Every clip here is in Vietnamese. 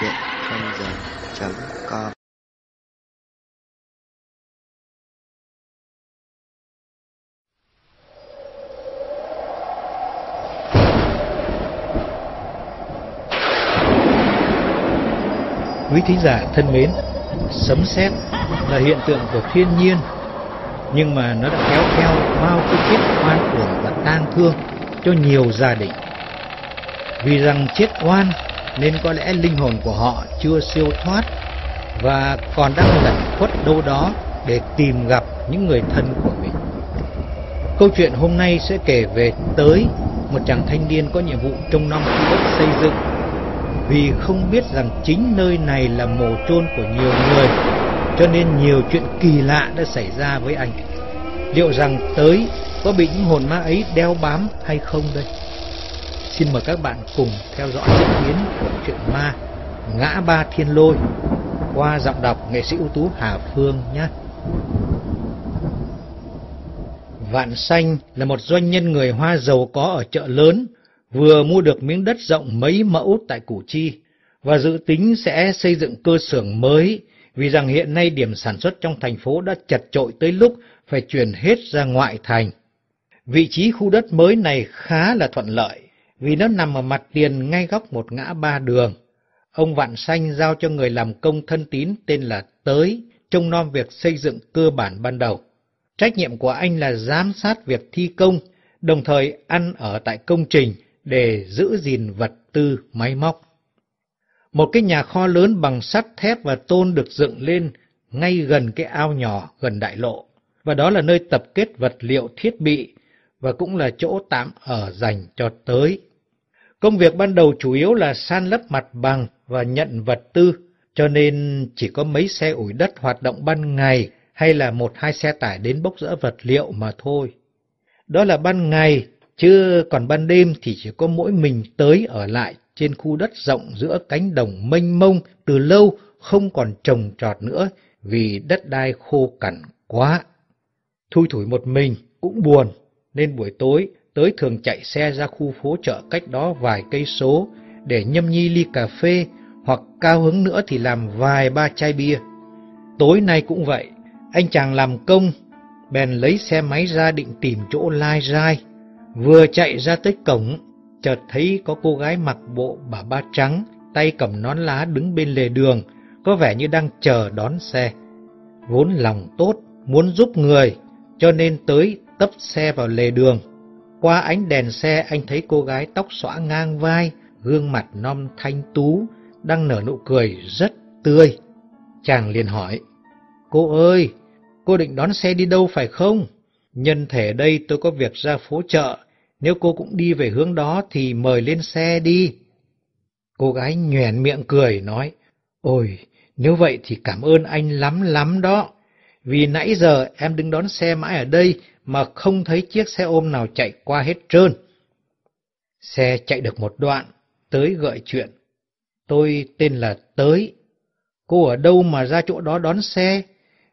chuyện không giờ.com Quý thính giả thân mến, sấm sét là hiện tượng của thiên nhiên, nhưng mà nó đã kéo theo bao cái chết oan uổng và tang thương cho nhiều gia đình. Vì rằng chết oan nên có lẽ linh hồn của họ chưa siêu thoát và còn đang lẩn khuất đâu đó để tìm gặp những người thân của mình. Câu chuyện hôm nay sẽ kể về tới một chàng thanh niên có nhiệm vụ trong năm khu đất xây dựng vì không biết rằng chính nơi này là mồ chôn của nhiều người, cho nên nhiều chuyện kỳ lạ đã xảy ra với anh. Liệu rằng tới có bị những hồn ma ấy đeo bám hay không đây? Xin mời các bạn cùng theo dõi diễn biến của chuyện ma Ngã Ba Thiên Lôi qua giọng đọc nghệ sĩ ưu tú Hà Phương nhé. Vạn Xanh là một doanh nhân người Hoa giàu có ở chợ lớn, vừa mua được miếng đất rộng mấy mẫu tại Củ Chi và dự tính sẽ xây dựng cơ xưởng mới vì rằng hiện nay điểm sản xuất trong thành phố đã chật trội tới lúc phải chuyển hết ra ngoại thành. Vị trí khu đất mới này khá là thuận lợi vì nó nằm ở mặt tiền ngay góc một ngã ba đường. Ông Vạn Xanh giao cho người làm công thân tín tên là Tới, trông nom việc xây dựng cơ bản ban đầu. Trách nhiệm của anh là giám sát việc thi công, đồng thời ăn ở tại công trình để giữ gìn vật tư máy móc. Một cái nhà kho lớn bằng sắt thép và tôn được dựng lên ngay gần cái ao nhỏ gần đại lộ, và đó là nơi tập kết vật liệu thiết bị và cũng là chỗ tạm ở dành cho tới. Công việc ban đầu chủ yếu là san lấp mặt bằng và nhận vật tư, cho nên chỉ có mấy xe ủi đất hoạt động ban ngày hay là một hai xe tải đến bốc rỡ vật liệu mà thôi. Đó là ban ngày, chứ còn ban đêm thì chỉ có mỗi mình tới ở lại trên khu đất rộng giữa cánh đồng mênh mông từ lâu không còn trồng trọt nữa vì đất đai khô cằn quá. Thui thủi một mình cũng buồn, nên buổi tối tới thường chạy xe ra khu phố chợ cách đó vài cây số để nhâm nhi ly cà phê hoặc cao hứng nữa thì làm vài ba chai bia. Tối nay cũng vậy, anh chàng làm công, bèn lấy xe máy ra định tìm chỗ lai rai. Vừa chạy ra tới cổng, chợt thấy có cô gái mặc bộ bà ba trắng, tay cầm nón lá đứng bên lề đường, có vẻ như đang chờ đón xe. Vốn lòng tốt, muốn giúp người, cho nên tới tấp xe vào lề đường. Qua ánh đèn xe anh thấy cô gái tóc xõa ngang vai, gương mặt non thanh tú, đang nở nụ cười rất tươi. Chàng liền hỏi, Cô ơi, cô định đón xe đi đâu phải không? Nhân thể đây tôi có việc ra phố chợ, nếu cô cũng đi về hướng đó thì mời lên xe đi. Cô gái nhoẻn miệng cười nói, Ôi, nếu vậy thì cảm ơn anh lắm lắm đó. Vì nãy giờ em đứng đón xe mãi ở đây mà không thấy chiếc xe ôm nào chạy qua hết trơn. Xe chạy được một đoạn, tới gợi chuyện. Tôi tên là Tới. Cô ở đâu mà ra chỗ đó đón xe?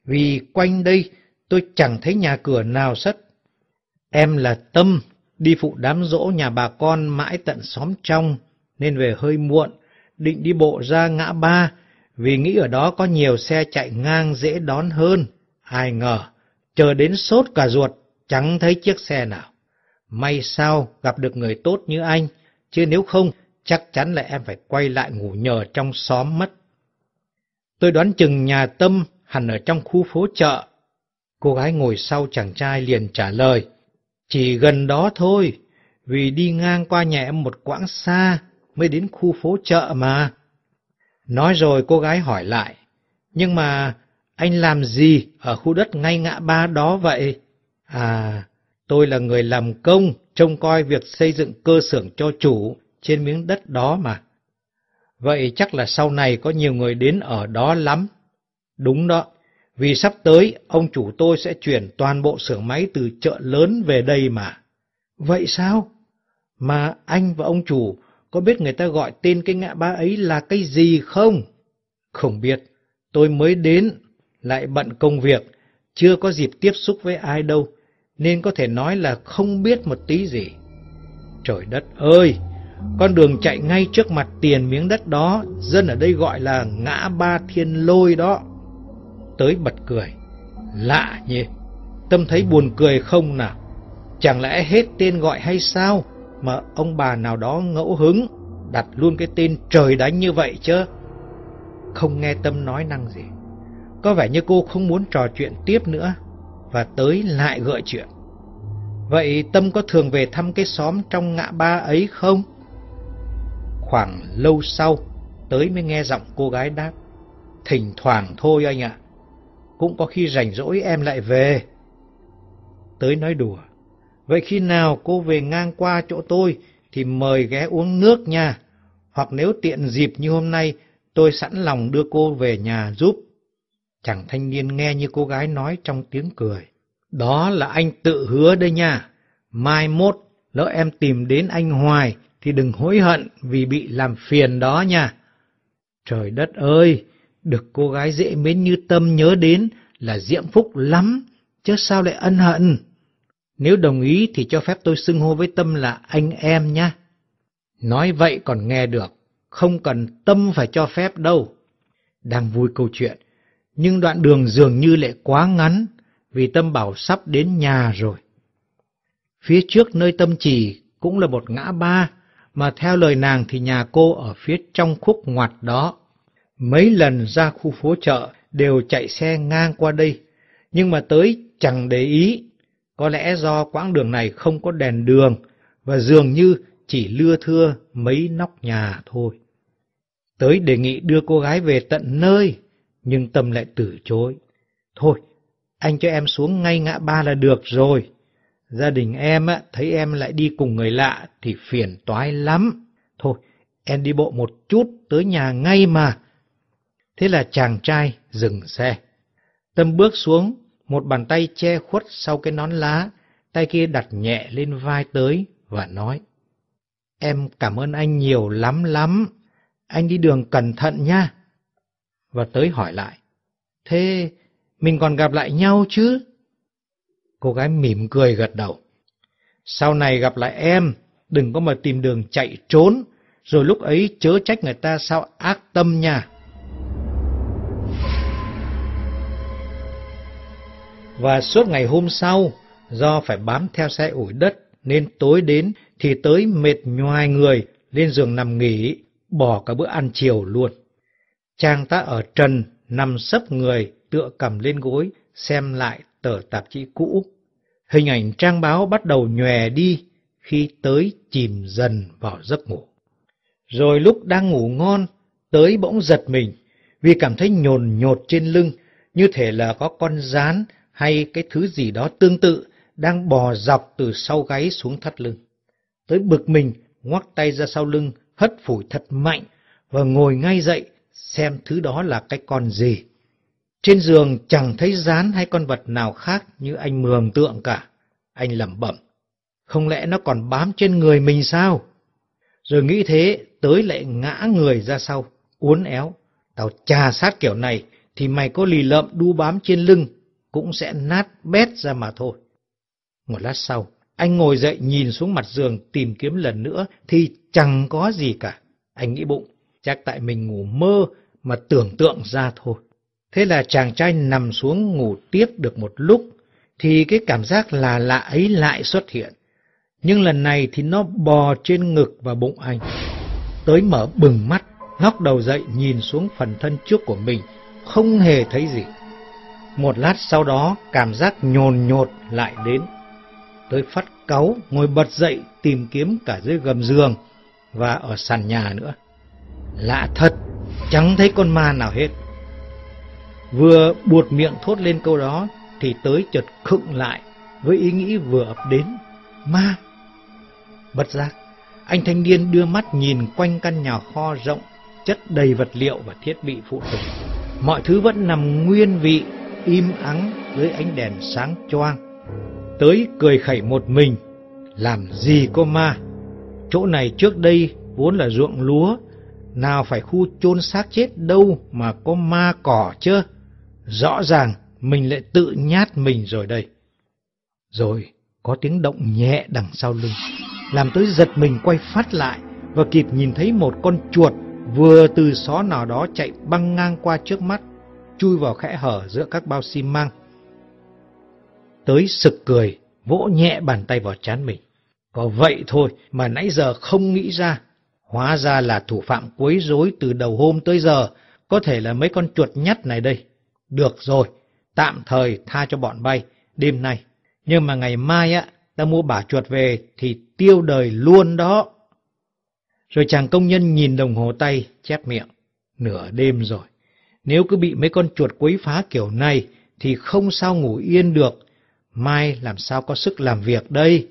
Vì quanh đây tôi chẳng thấy nhà cửa nào sất. Em là Tâm, đi phụ đám dỗ nhà bà con mãi tận xóm trong, nên về hơi muộn, định đi bộ ra ngã ba, vì nghĩ ở đó có nhiều xe chạy ngang dễ đón hơn. Ai ngờ, chờ đến sốt cả ruột, chẳng thấy chiếc xe nào. May sao gặp được người tốt như anh, chứ nếu không, chắc chắn là em phải quay lại ngủ nhờ trong xóm mất. Tôi đoán chừng nhà Tâm hẳn ở trong khu phố chợ. Cô gái ngồi sau chàng trai liền trả lời, chỉ gần đó thôi, vì đi ngang qua nhà em một quãng xa mới đến khu phố chợ mà. Nói rồi cô gái hỏi lại, nhưng mà anh làm gì ở khu đất ngay ngã ba đó vậy? À, tôi là người làm công, trông coi việc xây dựng cơ xưởng cho chủ trên miếng đất đó mà. Vậy chắc là sau này có nhiều người đến ở đó lắm. Đúng đó, vì sắp tới ông chủ tôi sẽ chuyển toàn bộ xưởng máy từ chợ lớn về đây mà. Vậy sao? Mà anh và ông chủ có biết người ta gọi tên cái ngã ba ấy là cái gì không? Không biết, tôi mới đến, lại bận công việc, chưa có dịp tiếp xúc với ai đâu, nên có thể nói là không biết một tí gì. Trời đất ơi, Con đường chạy ngay trước mặt tiền miếng đất đó, dân ở đây gọi là ngã ba thiên lôi đó. Tới bật cười. Lạ nhỉ? Tâm thấy buồn cười không nào? Chẳng lẽ hết tên gọi hay sao mà ông bà nào đó ngẫu hứng đặt luôn cái tên trời đánh như vậy chứ? Không nghe Tâm nói năng gì. Có vẻ như cô không muốn trò chuyện tiếp nữa và tới lại gợi chuyện. Vậy Tâm có thường về thăm cái xóm trong ngã ba ấy không? Khoảng lâu sau, tới mới nghe giọng cô gái đáp. Thỉnh thoảng thôi anh ạ. Cũng có khi rảnh rỗi em lại về. Tới nói đùa. Vậy khi nào cô về ngang qua chỗ tôi thì mời ghé uống nước nha. Hoặc nếu tiện dịp như hôm nay, tôi sẵn lòng đưa cô về nhà giúp. Chàng thanh niên nghe như cô gái nói trong tiếng cười. Đó là anh tự hứa đây nha. Mai mốt, lỡ em tìm đến anh Hoài thì đừng hối hận vì bị làm phiền đó nha. Trời đất ơi, được cô gái dễ mến như tâm nhớ đến là diễm phúc lắm, chứ sao lại ân hận. Nếu đồng ý thì cho phép tôi xưng hô với tâm là anh em nha. Nói vậy còn nghe được, không cần tâm phải cho phép đâu. Đang vui câu chuyện, nhưng đoạn đường dường như lại quá ngắn, vì tâm bảo sắp đến nhà rồi. Phía trước nơi tâm chỉ cũng là một ngã ba, mà theo lời nàng thì nhà cô ở phía trong khúc ngoặt đó. Mấy lần ra khu phố chợ đều chạy xe ngang qua đây, nhưng mà tới chẳng để ý. Có lẽ do quãng đường này không có đèn đường và dường như chỉ lưa thưa mấy nóc nhà thôi. Tới đề nghị đưa cô gái về tận nơi, nhưng Tâm lại từ chối. Thôi, anh cho em xuống ngay ngã ba là được rồi. Gia đình em á, thấy em lại đi cùng người lạ thì phiền toái lắm. Thôi, em đi bộ một chút tới nhà ngay mà. Thế là chàng trai dừng xe. Tâm bước xuống, một bàn tay che khuất sau cái nón lá, tay kia đặt nhẹ lên vai tới và nói. Em cảm ơn anh nhiều lắm lắm. Anh đi đường cẩn thận nha. Và tới hỏi lại. Thế mình còn gặp lại nhau chứ? Cô gái mỉm cười gật đầu. Sau này gặp lại em, đừng có mà tìm đường chạy trốn, rồi lúc ấy chớ trách người ta sao ác tâm nha. Và suốt ngày hôm sau, do phải bám theo xe ủi đất, nên tối đến thì tới mệt nhoài người, lên giường nằm nghỉ, bỏ cả bữa ăn chiều luôn. Chàng ta ở trần, nằm sấp người, tựa cầm lên gối, xem lại tờ tạp chí cũ. Hình ảnh trang báo bắt đầu nhòe đi khi tới chìm dần vào giấc ngủ. Rồi lúc đang ngủ ngon, tới bỗng giật mình vì cảm thấy nhồn nhột trên lưng như thể là có con rán hay cái thứ gì đó tương tự đang bò dọc từ sau gáy xuống thắt lưng. Tới bực mình, ngoắc tay ra sau lưng, hất phủi thật mạnh và ngồi ngay dậy xem thứ đó là cái con gì. Trên giường chẳng thấy rán hay con vật nào khác như anh mường tượng cả. Anh lẩm bẩm. Không lẽ nó còn bám trên người mình sao? Rồi nghĩ thế, tới lại ngã người ra sau, uốn éo. Tao trà sát kiểu này, thì mày có lì lợm đu bám trên lưng, cũng sẽ nát bét ra mà thôi. Một lát sau, anh ngồi dậy nhìn xuống mặt giường tìm kiếm lần nữa, thì chẳng có gì cả. Anh nghĩ bụng, chắc tại mình ngủ mơ mà tưởng tượng ra thôi. Thế là chàng trai nằm xuống ngủ tiếp được một lúc, thì cái cảm giác là lạ ấy lại xuất hiện. Nhưng lần này thì nó bò trên ngực và bụng anh. Tới mở bừng mắt, ngóc đầu dậy nhìn xuống phần thân trước của mình, không hề thấy gì. Một lát sau đó, cảm giác nhồn nhột lại đến. Tới phát cáu, ngồi bật dậy tìm kiếm cả dưới gầm giường và ở sàn nhà nữa. Lạ thật, chẳng thấy con ma nào hết. Vừa buột miệng thốt lên câu đó thì tới chợt khựng lại với ý nghĩ vừa ập đến. Ma! Bất giác, anh thanh niên đưa mắt nhìn quanh căn nhà kho rộng, chất đầy vật liệu và thiết bị phụ tùng. Mọi thứ vẫn nằm nguyên vị, im ắng dưới ánh đèn sáng choang. Tới cười khẩy một mình, làm gì có ma? Chỗ này trước đây vốn là ruộng lúa, nào phải khu chôn xác chết đâu mà có ma cỏ chứ. Rõ ràng mình lại tự nhát mình rồi đây. Rồi có tiếng động nhẹ đằng sau lưng, làm tới giật mình quay phát lại và kịp nhìn thấy một con chuột vừa từ xó nào đó chạy băng ngang qua trước mắt, chui vào khẽ hở giữa các bao xi măng. Tới sực cười, vỗ nhẹ bàn tay vào chán mình. Có vậy thôi mà nãy giờ không nghĩ ra. Hóa ra là thủ phạm quấy rối từ đầu hôm tới giờ, có thể là mấy con chuột nhắt này đây. Được rồi, tạm thời tha cho bọn bay, đêm nay. Nhưng mà ngày mai á, ta mua bả chuột về thì tiêu đời luôn đó. Rồi chàng công nhân nhìn đồng hồ tay, chép miệng. Nửa đêm rồi. Nếu cứ bị mấy con chuột quấy phá kiểu này, thì không sao ngủ yên được. Mai làm sao có sức làm việc đây?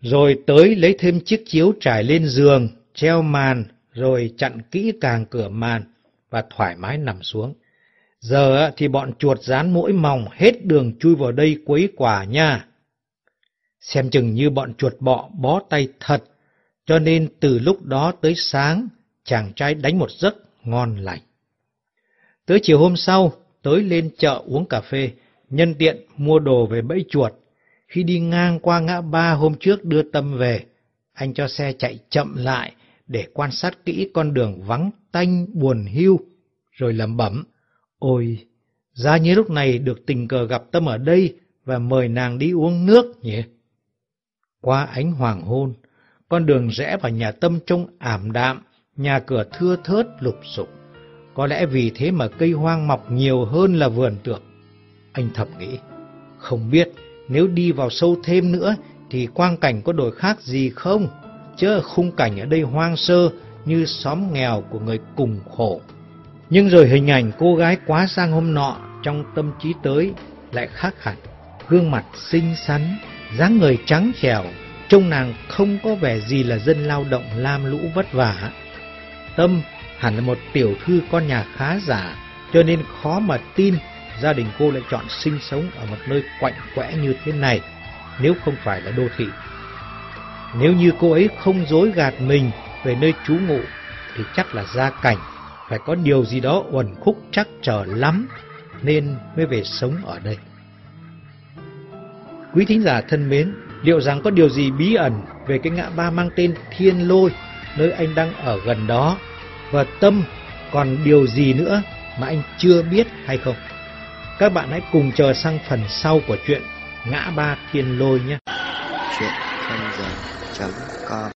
Rồi tới lấy thêm chiếc chiếu trải lên giường, treo màn, rồi chặn kỹ càng cửa màn và thoải mái nằm xuống. Giờ thì bọn chuột dán mũi mỏng hết đường chui vào đây quấy quả nha. Xem chừng như bọn chuột bọ bó tay thật, cho nên từ lúc đó tới sáng, chàng trai đánh một giấc ngon lành. Tới chiều hôm sau, tới lên chợ uống cà phê, nhân tiện mua đồ về bẫy chuột. Khi đi ngang qua ngã ba hôm trước đưa Tâm về, anh cho xe chạy chậm lại để quan sát kỹ con đường vắng tanh buồn hưu, rồi lẩm bẩm. Ôi, ra như lúc này được tình cờ gặp Tâm ở đây và mời nàng đi uống nước nhỉ? Qua ánh hoàng hôn, con đường rẽ vào nhà Tâm trông ảm đạm, nhà cửa thưa thớt lục sụp. Có lẽ vì thế mà cây hoang mọc nhiều hơn là vườn tược. Anh thầm nghĩ, không biết nếu đi vào sâu thêm nữa thì quang cảnh có đổi khác gì không? Chứ khung cảnh ở đây hoang sơ như xóm nghèo của người cùng khổ. Nhưng rồi hình ảnh cô gái quá sang hôm nọ trong tâm trí tới lại khác hẳn. Gương mặt xinh xắn, dáng người trắng trẻo, trông nàng không có vẻ gì là dân lao động lam lũ vất vả. Tâm hẳn là một tiểu thư con nhà khá giả, cho nên khó mà tin gia đình cô lại chọn sinh sống ở một nơi quạnh quẽ như thế này, nếu không phải là đô thị. Nếu như cô ấy không dối gạt mình về nơi trú ngụ, thì chắc là gia cảnh phải có điều gì đó uẩn khúc chắc trở lắm, nên mới về sống ở đây. Quý thính giả thân mến, liệu rằng có điều gì bí ẩn về cái ngã ba mang tên Thiên Lôi, nơi anh đang ở gần đó, và Tâm còn điều gì nữa mà anh chưa biết hay không? Các bạn hãy cùng chờ sang phần sau của chuyện Ngã ba Thiên Lôi nhé. Chuyện 0 giờ chấm com